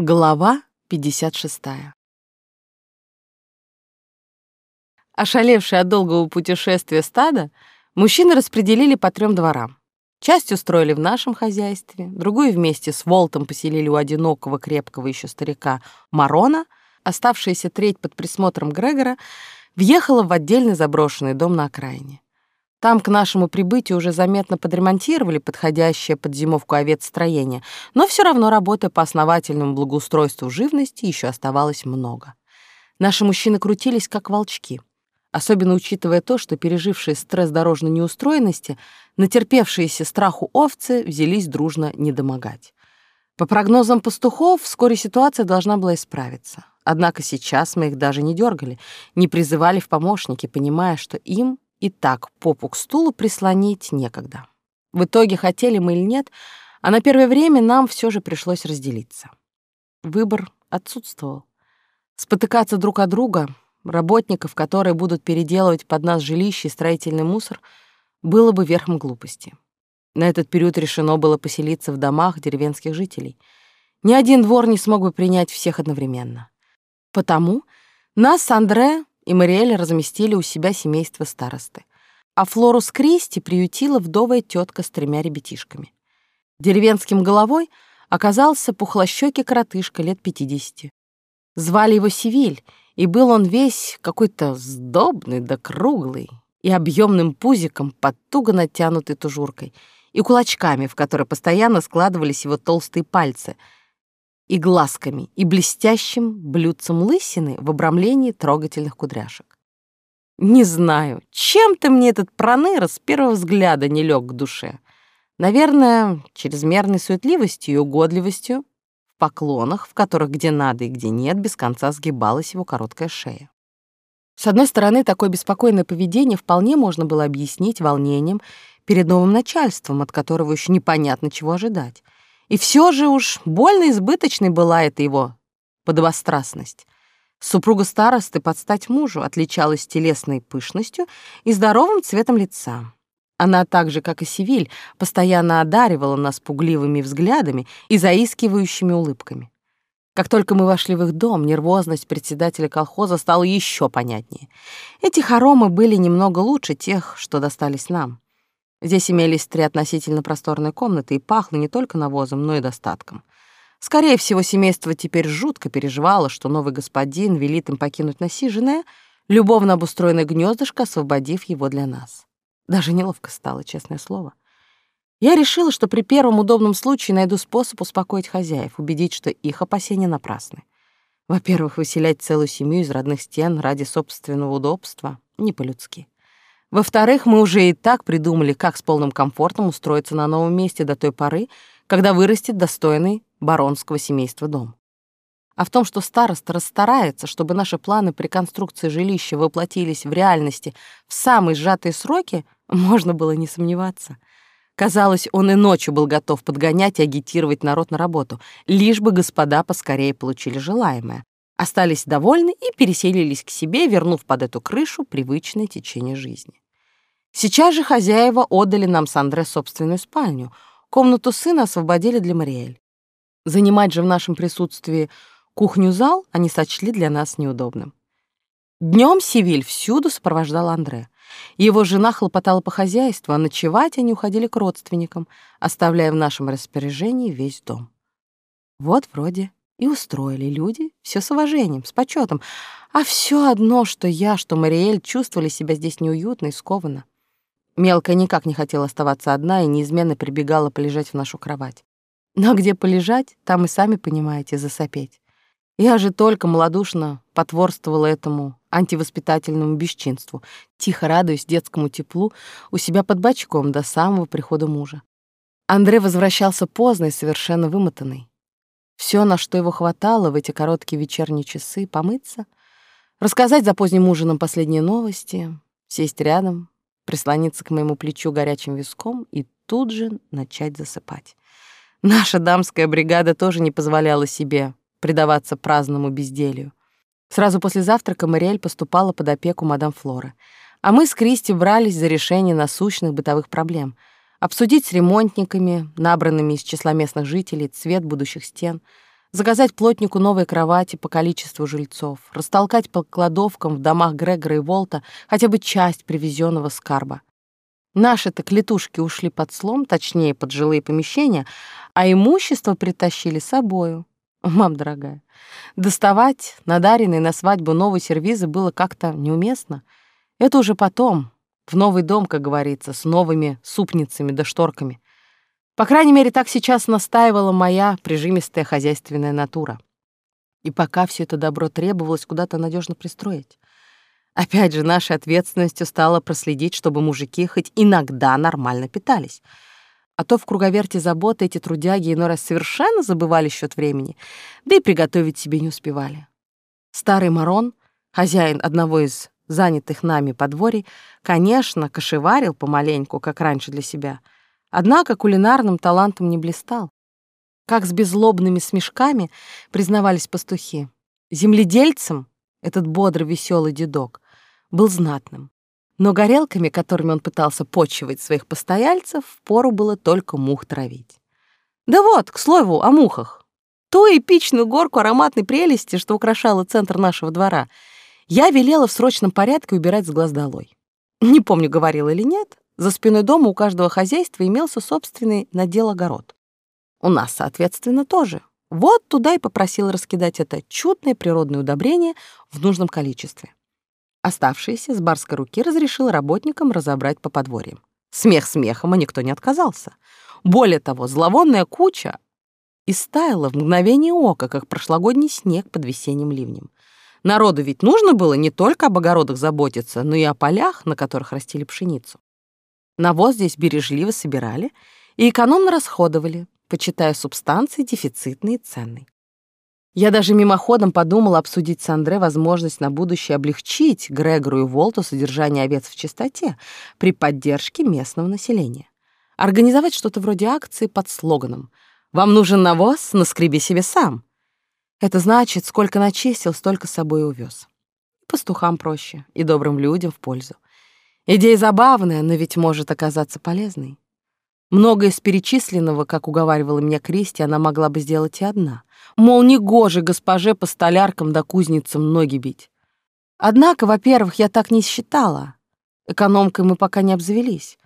Глава 56. Ошалевшие от долгого путешествия стада, мужчины распределили по трем дворам. Часть устроили в нашем хозяйстве, другую вместе с Волтом поселили у одинокого крепкого еще старика Марона, оставшаяся треть под присмотром Грегора въехала в отдельный заброшенный дом на окраине. Там к нашему прибытию уже заметно подремонтировали подходящее под зимовку овец строение, но все равно работы по основательному благоустройству живности еще оставалось много. Наши мужчины крутились как волчки, особенно учитывая то, что пережившие стресс дорожной неустроенности, натерпевшиеся страху овцы взялись дружно недомогать. По прогнозам пастухов, вскоре ситуация должна была исправиться. Однако сейчас мы их даже не дергали, не призывали в помощники, понимая, что им и так попу к стулу прислонить некогда. В итоге, хотели мы или нет, а на первое время нам все же пришлось разделиться. Выбор отсутствовал. Спотыкаться друг от друга, работников, которые будут переделывать под нас жилище и строительный мусор, было бы верхом глупости. На этот период решено было поселиться в домах деревенских жителей. Ни один двор не смог бы принять всех одновременно. Потому нас с Андре и Мариэль разместили у себя семейство старосты. А Флору с Кристи приютила вдовая тетка с тремя ребятишками. Деревенским головой оказался пухлощёкий коротышка лет пятидесяти. Звали его Сивиль, и был он весь какой-то сдобный да круглый и объемным пузиком под туго натянутой тужуркой и кулачками, в которые постоянно складывались его толстые пальцы — и глазками, и блестящим блюдцем лысины в обрамлении трогательных кудряшек. Не знаю, чем-то мне этот проныра с первого взгляда не лег к душе. Наверное, чрезмерной суетливостью и угодливостью, в поклонах, в которых где надо и где нет, без конца сгибалась его короткая шея. С одной стороны, такое беспокойное поведение вполне можно было объяснить волнением перед новым начальством, от которого еще непонятно чего ожидать. И все же уж больно избыточной была эта его подобострастность. Супруга старосты под стать мужу отличалась телесной пышностью и здоровым цветом лица. Она так же, как и Сивиль, постоянно одаривала нас пугливыми взглядами и заискивающими улыбками. Как только мы вошли в их дом, нервозность председателя колхоза стала еще понятнее. Эти хоромы были немного лучше тех, что достались нам. Здесь имелись три относительно просторные комнаты и пахло не только навозом, но и достатком. Скорее всего, семейство теперь жутко переживало, что новый господин велит им покинуть насиженное, любовно обустроенное гнездышко, освободив его для нас. Даже неловко стало, честное слово. Я решила, что при первом удобном случае найду способ успокоить хозяев, убедить, что их опасения напрасны. Во-первых, выселять целую семью из родных стен ради собственного удобства — не по-людски. Во-вторых, мы уже и так придумали, как с полным комфортом устроиться на новом месте до той поры, когда вырастет достойный баронского семейства дом. А в том, что староста расстарается, чтобы наши планы при конструкции жилища воплотились в реальности в самые сжатые сроки, можно было не сомневаться. Казалось, он и ночью был готов подгонять и агитировать народ на работу, лишь бы господа поскорее получили желаемое, остались довольны и переселились к себе, вернув под эту крышу привычное течение жизни. Сейчас же хозяева отдали нам с Андре собственную спальню. Комнату сына освободили для Мариэль. Занимать же в нашем присутствии кухню-зал они сочли для нас неудобным. Днем Сивиль всюду сопровождал Андре. Его жена хлопотала по хозяйству, а ночевать они уходили к родственникам, оставляя в нашем распоряжении весь дом. Вот вроде и устроили люди все с уважением, с почетом. А все одно, что я, что Мариэль чувствовали себя здесь неуютно и скованно. Мелкая никак не хотела оставаться одна и неизменно прибегала полежать в нашу кровать. Но где полежать, там и сами понимаете, засопеть. Я же только малодушно потворствовала этому антивоспитательному бесчинству, тихо радуясь детскому теплу у себя под бочком до самого прихода мужа. Андрей возвращался поздно и совершенно вымотанный. Все, на что его хватало в эти короткие вечерние часы, помыться, рассказать за поздним ужином последние новости, сесть рядом, прислониться к моему плечу горячим виском и тут же начать засыпать. Наша дамская бригада тоже не позволяла себе предаваться праздному безделью. Сразу после завтрака Мариэль поступала под опеку мадам Флоры, а мы с Кристи брались за решение насущных бытовых проблем — обсудить с ремонтниками, набранными из числа местных жителей, цвет будущих стен, заказать плотнику новые кровати по количеству жильцов, растолкать по кладовкам в домах Грегора и Волта хотя бы часть привезенного скарба. Наши-то клетушки ушли под слом, точнее, под жилые помещения, а имущество притащили с собою. Мам дорогая, доставать надаренный на свадьбу новый сервизы было как-то неуместно. Это уже потом, в новый дом, как говорится, с новыми супницами да шторками. По крайней мере, так сейчас настаивала моя прижимистая хозяйственная натура. И пока все это добро требовалось куда-то надежно пристроить. Опять же, нашей ответственностью стало проследить, чтобы мужики хоть иногда нормально питались. А то в круговерте заботы эти трудяги иной раз совершенно забывали счет времени, да и приготовить себе не успевали. Старый Марон, хозяин одного из занятых нами подворий, конечно, кошеварил помаленьку, как раньше для себя, однако кулинарным талантом не блистал. Как с безлобными смешками признавались пастухи. Земледельцем этот бодрый веселый дедок был знатным. Но горелками, которыми он пытался почивать своих постояльцев, впору было только мух травить. Да вот, к слову, о мухах. Ту эпичную горку ароматной прелести, что украшала центр нашего двора — я велела в срочном порядке убирать с глаз долой. Не помню, говорила или нет, за спиной дома у каждого хозяйства имелся собственный надел-огород. У нас, соответственно, тоже. Вот туда и попросила раскидать это чудное природное удобрение в нужном количестве. Оставшиеся с барской руки разрешил работникам разобрать по подворьям. Смех смехом, а никто не отказался. Более того, зловонная куча истаяла в мгновение ока, как прошлогодний снег под весенним ливнем. Народу ведь нужно было не только об огородах заботиться, но и о полях, на которых растили пшеницу. Навоз здесь бережливо собирали и экономно расходовали, почитая субстанции дефицитной и ценной. Я даже мимоходом подумала обсудить с Андре возможность на будущее облегчить Грегору и Волту содержание овец в чистоте при поддержке местного населения. Организовать что-то вроде акции под слоганом «Вам нужен навоз? Наскреби себе сам». Это значит, сколько начистил, столько с собой увез. Пастухам проще, и добрым людям в пользу. Идея забавная, но ведь может оказаться полезной. Многое из перечисленного, как уговаривала меня Кристи, она могла бы сделать и одна. Мол, не гоже госпоже по столяркам да кузницам ноги бить. Однако, во-первых, я так не считала. Экономкой мы пока не обзавелись.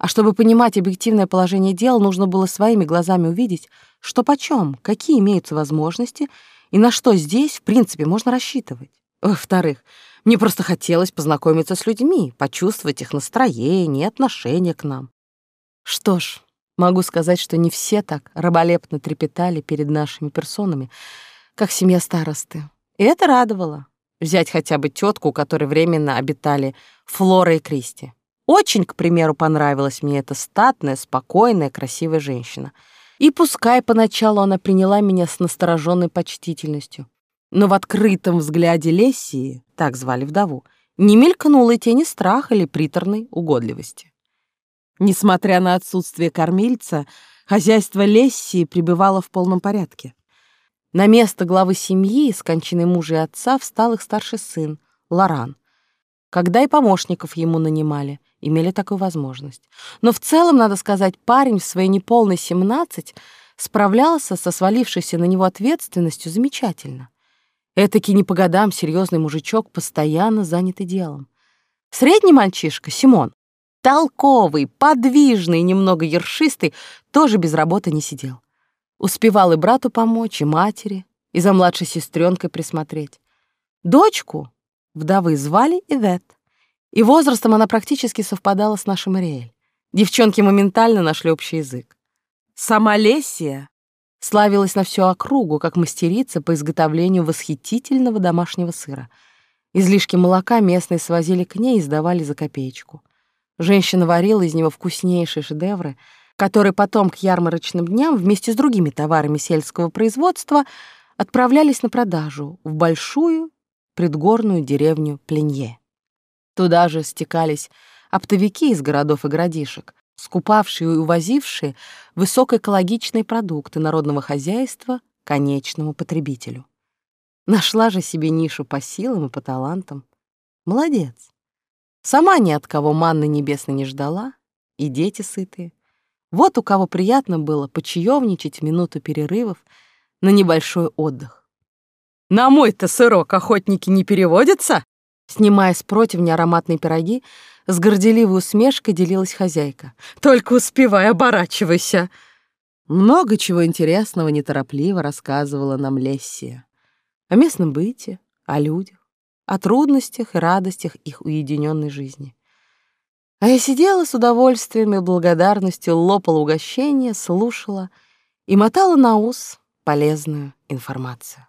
А чтобы понимать объективное положение дел, нужно было своими глазами увидеть, что почем, какие имеются возможности и на что здесь, в принципе, можно рассчитывать. Во-вторых, мне просто хотелось познакомиться с людьми, почувствовать их настроение, отношение к нам. Что ж, могу сказать, что не все так раболепно трепетали перед нашими персонами, как семья старосты. И это радовало. Взять хотя бы тетку, у которой временно обитали Флора и Кристи. Очень, к примеру, понравилась мне эта статная, спокойная, красивая женщина. И пускай поначалу она приняла меня с настороженной почтительностью, но в открытом взгляде Лессии, так звали вдову, не мелькнуло тени страха или приторной угодливости. Несмотря на отсутствие кормильца, хозяйство Лессии пребывало в полном порядке. На место главы семьи с кончиной мужа и отца встал их старший сын, Лоран, когда и помощников ему нанимали — имели такую возможность. Но в целом, надо сказать, парень в свои неполные 17 справлялся со свалившейся на него ответственностью замечательно. Этакий не по годам серьезный мужичок, постоянно занятый делом. Средний мальчишка, Симон, толковый, подвижный, немного ершистый, тоже без работы не сидел. Успевал и брату помочь, и матери, и за младшей сестренкой присмотреть. Дочку вдовы звали Ивет. И возрастом она практически совпадала с нашим Ариэль. Девчонки моментально нашли общий язык. Сама Лесия славилась на всю округу как мастерица по изготовлению восхитительного домашнего сыра. Излишки молока местные свозили к ней и сдавали за копеечку. Женщина варила из него вкуснейшие шедевры, которые потом к ярмарочным дням вместе с другими товарами сельского производства отправлялись на продажу в большую предгорную деревню Пленье. Туда же стекались оптовики из городов и городишек, скупавшие и увозившие высокоэкологичные продукты народного хозяйства конечному потребителю. Нашла же себе нишу по силам и по талантам. Молодец. Сама ни от кого манны небесной не ждала, и дети сытые. Вот у кого приятно было почаевничать минуту перерывов, на небольшой отдых. «На мой-то сырок охотники не переводятся?» Снимая с противня ароматные пироги, с горделивой усмешкой делилась хозяйка. «Только успевай, оборачивайся!» Много чего интересного неторопливо рассказывала нам Лессия. О местном быте, о людях, о трудностях и радостях их уединенной жизни. А я сидела с удовольствием и благодарностью, лопала угощение, слушала и мотала на ус полезную информацию.